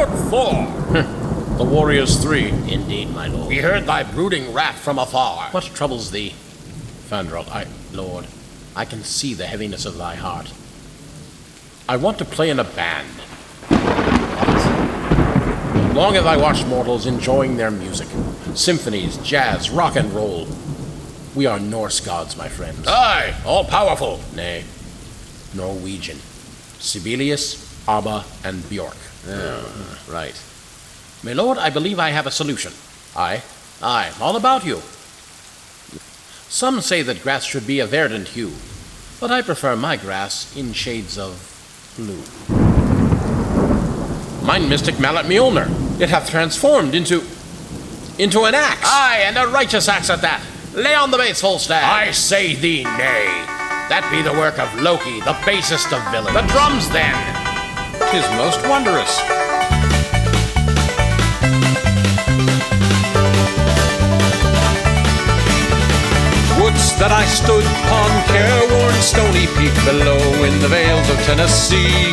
What for? The warriors three. Indeed, my lord. We heard thy brooding wrath from afar. What troubles thee? Fandral, I, Lord, I can see the heaviness of thy heart. I want to play in a band. Long have I watched mortals enjoying their music symphonies, jazz, rock and roll. We are Norse gods, my friends. Aye, all powerful. Nay, Norwegian. Sibelius, Abba, and Bjork. Oh, right. My lord, I believe I have a solution. Aye, aye, all about you. Some say that grass should be a verdant hue, but I prefer my grass in shades of blue. Mine mystic mallet Mjolnir, it hath transformed into. into an axe. Aye, and a righteous axe at that. Lay on the bass, Volstagg. I say thee nay. That be the work of Loki, the basest of villains. The drums then. Tis most wondrous. Wouldst that I stood upon careworn stony peak below in the vales of Tennessee.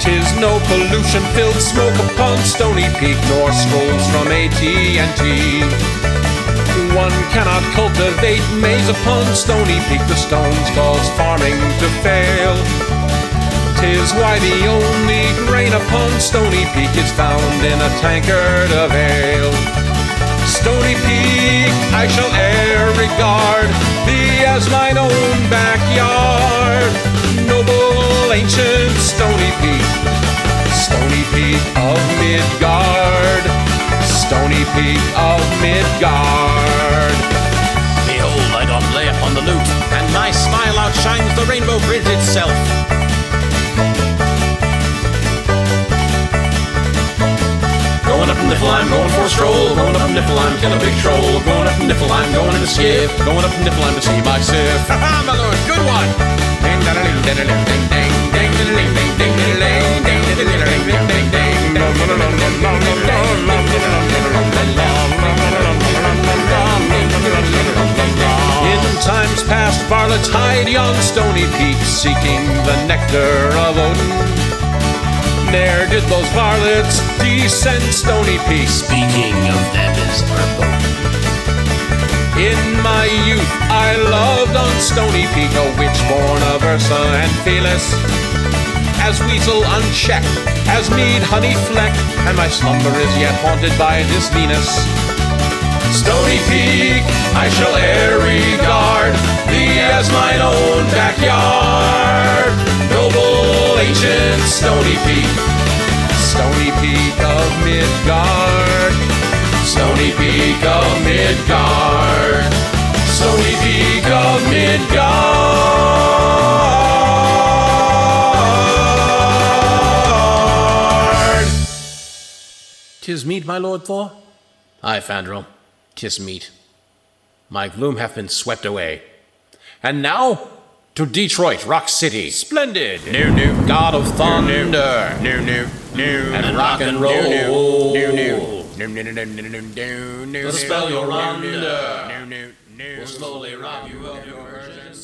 Tis no pollution-filled smoke upon Stony Peak, nor scrolls from AT&T. One cannot cultivate maize upon Stony Peak. The stones cause farming to fail. Tis why the only grain upon Stony Peak is found in a tankard of ale. Stony Peak, I shall e'er regard thee as mine own backyard. Noble ancient Stony Peak, Stony Peak of Midgard, Stony Peak of Midgard. Behold, I doth lay upon the lute, and my smile outshines the rainbow bridge itself. Niflheim, going for a stroll. Going up Niflheim, kill a big troll. Going up Niflheim, going in a skiff. Going up Niflheim to see my sif. Ha ha, my lord, good one. Ding, da, ding, da, ding, ding, ding, ding, ding, ding, ding, ding, ding, da, da, ding, ding, ding, ding, ding. In times past, varlets hide yon stony peak, seeking the nectar of Odin. Ne'er did those varlets descend stony peak. Speaking of them is verboten. In my youth, I loved on Stony Peak a witch born of Ursa and Felis. As weasel unchecked, as mead honey flecked, and my slumber is yet haunted by this Venus. Stony Peak, I shall e'er regard thee as mine own backyard. Noble ancient Stony Peak, Stony Peak of Midgard, Stony Peak of Midgard, Stony Peak of Midgard. Tis meet, my lord Thor? Aye, Fandral, tis meet. My gloom hath been swept away. And now to Detroit, Rock City. Splendid. New, new. God of thunder. New, new, new. And rock and roll. New, new, new. New, new, new, new, new, new, new, spell your new, wonder. New, new, new. We'll slowly rob you of your virgin.